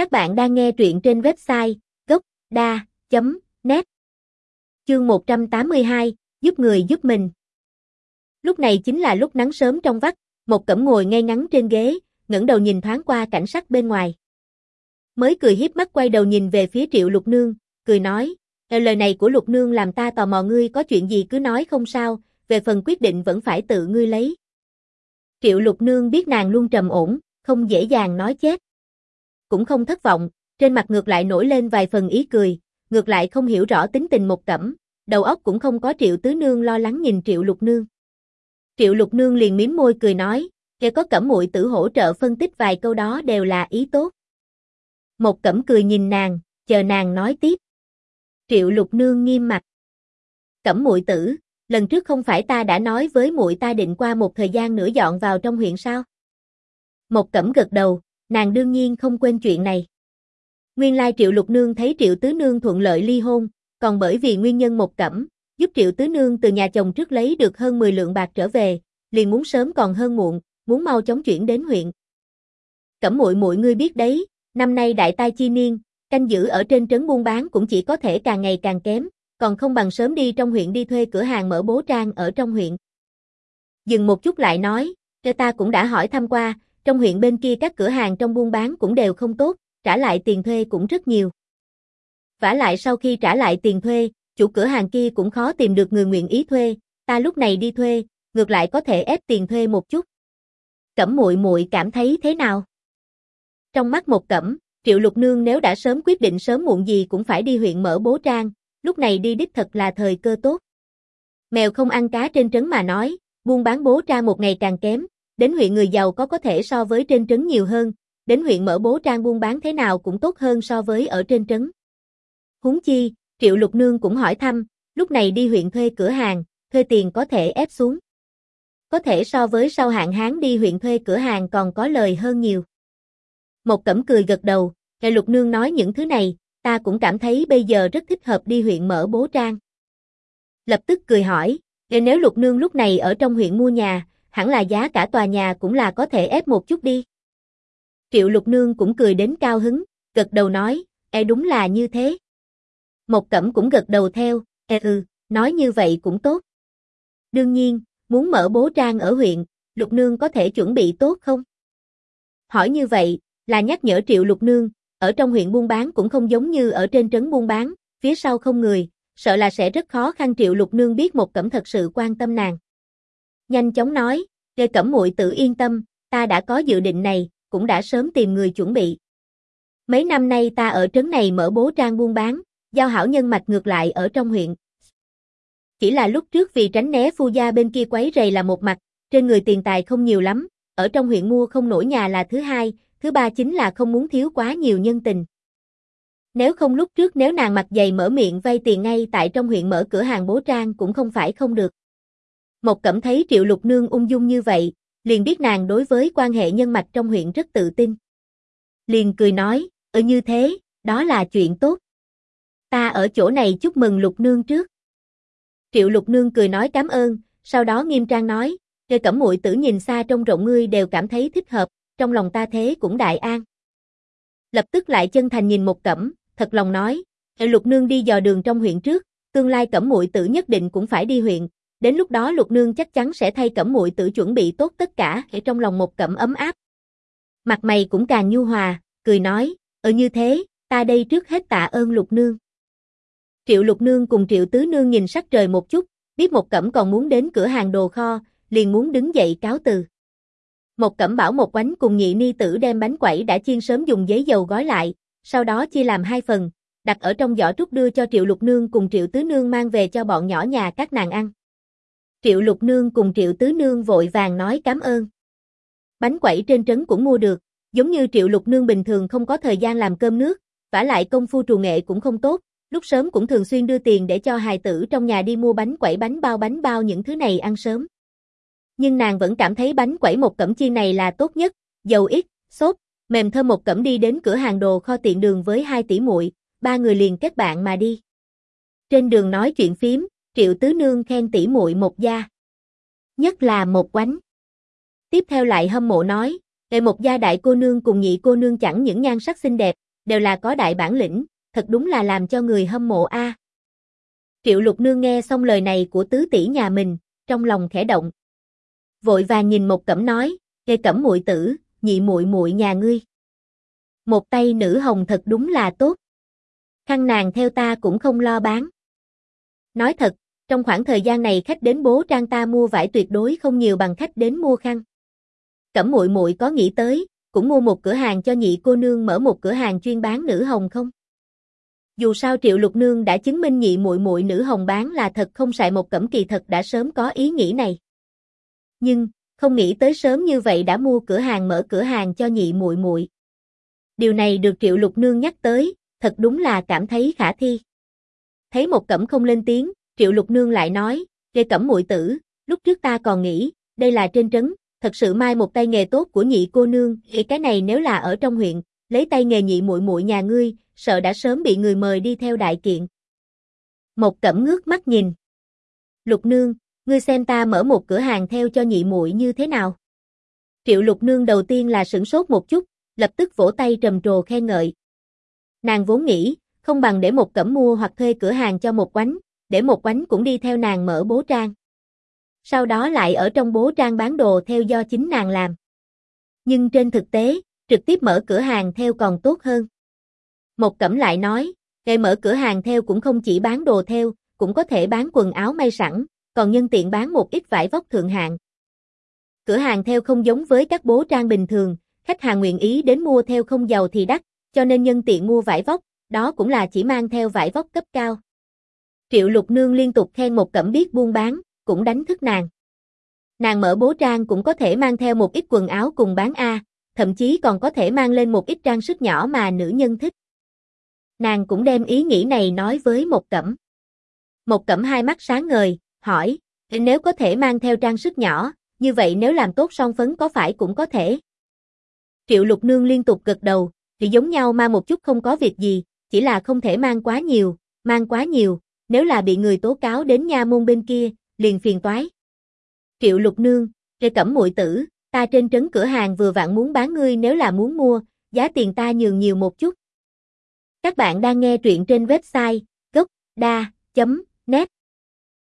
Các bạn đang nghe truyện trên website gốc.da.net Chương 182, giúp người giúp mình. Lúc này chính là lúc nắng sớm trong vắt, một cẩm ngồi ngay ngắn trên ghế, ngẩng đầu nhìn thoáng qua cảnh sắc bên ngoài. Mới cười hiếp mắt quay đầu nhìn về phía triệu lục nương, cười nói, ờ, lời này của lục nương làm ta tò mò ngươi có chuyện gì cứ nói không sao, về phần quyết định vẫn phải tự ngươi lấy. Triệu lục nương biết nàng luôn trầm ổn, không dễ dàng nói chết. Cũng không thất vọng, trên mặt ngược lại nổi lên vài phần ý cười, ngược lại không hiểu rõ tính tình một cẩm, đầu óc cũng không có triệu tứ nương lo lắng nhìn triệu lục nương. Triệu lục nương liền miếm môi cười nói, kẻ có cẩm muội tử hỗ trợ phân tích vài câu đó đều là ý tốt. Một cẩm cười nhìn nàng, chờ nàng nói tiếp. Triệu lục nương nghiêm mặt. Cẩm muội tử, lần trước không phải ta đã nói với muội ta định qua một thời gian nữa dọn vào trong huyện sao? Một cẩm gật đầu, nàng đương nhiên không quên chuyện này. Nguyên lai Triệu Lục Nương thấy Triệu Tứ Nương thuận lợi ly hôn, còn bởi vì nguyên nhân một cẩm, giúp Triệu Tứ Nương từ nhà chồng trước lấy được hơn 10 lượng bạc trở về, liền muốn sớm còn hơn muộn, muốn mau chóng chuyển đến huyện. Cẩm muội muội ngươi biết đấy, năm nay đại tai chi niên, canh giữ ở trên trấn buôn bán cũng chỉ có thể càng ngày càng kém, còn không bằng sớm đi trong huyện đi thuê cửa hàng mở bố trang ở trong huyện. Dừng một chút lại nói, cho ta cũng đã hỏi thăm qua, trong huyện bên kia các cửa hàng trong buôn bán cũng đều không tốt, trả lại tiền thuê cũng rất nhiều. Vả lại sau khi trả lại tiền thuê, chủ cửa hàng kia cũng khó tìm được người nguyện ý thuê, ta lúc này đi thuê, ngược lại có thể ép tiền thuê một chút. Cẩm muội muội cảm thấy thế nào? Trong mắt một cẩm, Triệu Lục Nương nếu đã sớm quyết định sớm muộn gì cũng phải đi huyện mở bố trang, lúc này đi đích thật là thời cơ tốt. Mèo không ăn cá trên trấn mà nói, buôn bán bố trang một ngày càng kém, đến huyện người giàu có có thể so với trên trấn nhiều hơn, đến huyện mở bố trang buôn bán thế nào cũng tốt hơn so với ở trên trấn. Huống chi, Triệu Lục Nương cũng hỏi thăm, lúc này đi huyện thuê cửa hàng, thuê tiền có thể ép xuống. Có thể so với sau hạn hán đi huyện thuê cửa hàng còn có lời hơn nhiều. Một cẩm cười gật đầu, Triệu Lục Nương nói những thứ này, ta cũng cảm thấy bây giờ rất thích hợp đi huyện mở bố trang. Lập tức cười hỏi, nếu Lục Nương lúc này ở trong huyện mua nhà, hẳn là giá cả tòa nhà cũng là có thể ép một chút đi. Triệu Lục Nương cũng cười đến cao hứng, gật đầu nói, e đúng là như thế. Một Cẩm cũng gật đầu theo, e ừ, nói như vậy cũng tốt. Đương nhiên, muốn mở bố trang ở huyện, Lục Nương có thể chuẩn bị tốt không? Hỏi như vậy, là nhắc nhở Triệu Lục Nương, ở trong huyện buôn bán cũng không giống như ở trên trấn buôn bán, phía sau không người, sợ là sẽ rất khó khăn Triệu Lục Nương biết một Cẩm thật sự quan tâm nàng. Nhanh chóng nói, Lê Cẩm muội tự yên tâm, ta đã có dự định này, cũng đã sớm tìm người chuẩn bị. Mấy năm nay ta ở trấn này mở bố trang buôn bán, giao hảo nhân mạch ngược lại ở trong huyện. Chỉ là lúc trước vì tránh né phu gia bên kia quấy rầy là một mặt, trên người tiền tài không nhiều lắm, ở trong huyện mua không nổi nhà là thứ hai, thứ ba chính là không muốn thiếu quá nhiều nhân tình. Nếu không lúc trước nếu nàng mặt dày mở miệng vay tiền ngay tại trong huyện mở cửa hàng bố trang cũng không phải không được. Một cẩm thấy triệu lục nương ung dung như vậy, liền biết nàng đối với quan hệ nhân mạch trong huyện rất tự tin. Liền cười nói, ở như thế, đó là chuyện tốt. Ta ở chỗ này chúc mừng lục nương trước. Triệu lục nương cười nói cảm ơn, sau đó nghiêm trang nói, Kê cẩm muội tử nhìn xa trong rộng ngươi đều cảm thấy thích hợp, trong lòng ta thế cũng đại an. Lập tức lại chân thành nhìn một cẩm, thật lòng nói, lục nương đi dò đường trong huyện trước, tương lai cẩm muội tử nhất định cũng phải đi huyện, Đến lúc đó lục nương chắc chắn sẽ thay cẩm muội tự chuẩn bị tốt tất cả để trong lòng một cẩm ấm áp. Mặt mày cũng càng nhu hòa, cười nói, ở như thế, ta đây trước hết tạ ơn lục nương. Triệu lục nương cùng triệu tứ nương nhìn sắc trời một chút, biết một cẩm còn muốn đến cửa hàng đồ kho, liền muốn đứng dậy cáo từ. Một cẩm bảo một bánh cùng nhị ni tử đem bánh quẩy đã chiên sớm dùng giấy dầu gói lại, sau đó chia làm hai phần, đặt ở trong giỏ trúc đưa cho triệu lục nương cùng triệu tứ nương mang về cho bọn nhỏ nhà các nàng ăn. Triệu Lục Nương cùng Triệu Tứ Nương vội vàng nói cảm ơn. Bánh quẩy trên trấn cũng mua được, giống như Triệu Lục Nương bình thường không có thời gian làm cơm nước, vả lại công phu trù nghệ cũng không tốt, lúc sớm cũng thường xuyên đưa tiền để cho hài tử trong nhà đi mua bánh quẩy bánh bao bánh bao những thứ này ăn sớm. Nhưng nàng vẫn cảm thấy bánh quẩy một cẩm chiên này là tốt nhất, dầu ít, sốt, mềm thơm một cẩm đi đến cửa hàng đồ kho tiện đường với hai tỷ muội, ba người liền kết bạn mà đi. Trên đường nói chuyện phím, Triệu Tứ Nương khen tỷ muội một gia. Nhất là một quánh. Tiếp theo lại hâm mộ nói, để một gia đại cô nương cùng nhị cô nương chẳng những nhan sắc xinh đẹp, đều là có đại bản lĩnh, thật đúng là làm cho người hâm mộ a. Triệu Lục Nương nghe xong lời này của tứ tỷ nhà mình, trong lòng khẽ động. Vội vàng nhìn một cẩm nói, "Ghê cẩm muội tử, nhị muội muội nhà ngươi." Một tay nữ hồng thật đúng là tốt. Khăn nàng theo ta cũng không lo bán. Nói thật, trong khoảng thời gian này khách đến bố trang ta mua vải tuyệt đối không nhiều bằng khách đến mua khăn. Cẩm muội muội có nghĩ tới, cũng mua một cửa hàng cho nhị cô nương mở một cửa hàng chuyên bán nữ hồng không? Dù sao Triệu Lục Nương đã chứng minh nhị muội muội nữ hồng bán là thật không xài một cẩm kỳ thật đã sớm có ý nghĩ này. Nhưng, không nghĩ tới sớm như vậy đã mua cửa hàng mở cửa hàng cho nhị muội muội. Điều này được Triệu Lục Nương nhắc tới, thật đúng là cảm thấy khả thi. Thấy một cẩm không lên tiếng, Triệu Lục Nương lại nói, kê Cẩm muội tử, lúc trước ta còn nghĩ, đây là trên trấn, thật sự mai một tay nghề tốt của nhị cô nương, thì cái này nếu là ở trong huyện, lấy tay nghề nhị muội muội nhà ngươi, sợ đã sớm bị người mời đi theo đại kiện." Một Cẩm ngước mắt nhìn. "Lục Nương, ngươi xem ta mở một cửa hàng theo cho nhị muội như thế nào?" Triệu Lục Nương đầu tiên là sửng sốt một chút, lập tức vỗ tay trầm trồ khen ngợi. Nàng vốn nghĩ, không bằng để một cẩm mua hoặc thuê cửa hàng cho một quánh, để một quánh cũng đi theo nàng mở bố trang. Sau đó lại ở trong bố trang bán đồ theo do chính nàng làm. Nhưng trên thực tế, trực tiếp mở cửa hàng theo còn tốt hơn. Một cẩm lại nói, ngày mở cửa hàng theo cũng không chỉ bán đồ theo, cũng có thể bán quần áo may sẵn, còn nhân tiện bán một ít vải vóc thượng hạng. Cửa hàng theo không giống với các bố trang bình thường, khách hàng nguyện ý đến mua theo không giàu thì đắt, cho nên nhân tiện mua vải vóc, đó cũng là chỉ mang theo vải vóc cấp cao. Triệu Lục Nương liên tục khen một cẩm biết buôn bán, cũng đánh thức nàng. Nàng mở bố trang cũng có thể mang theo một ít quần áo cùng bán A, thậm chí còn có thể mang lên một ít trang sức nhỏ mà nữ nhân thích. Nàng cũng đem ý nghĩ này nói với một cẩm. Một cẩm hai mắt sáng ngời, hỏi, nếu có thể mang theo trang sức nhỏ, như vậy nếu làm tốt son phấn có phải cũng có thể? Triệu Lục Nương liên tục gật đầu, thì giống nhau mà một chút không có việc gì, chỉ là không thể mang quá nhiều, mang quá nhiều, nếu là bị người tố cáo đến nha môn bên kia, liền phiền toái. Triệu Lục Nương, Rê Cẩm muội tử, ta trên trấn cửa hàng vừa vặn muốn bán ngươi nếu là muốn mua, giá tiền ta nhường nhiều một chút. Các bạn đang nghe truyện trên website gocda.net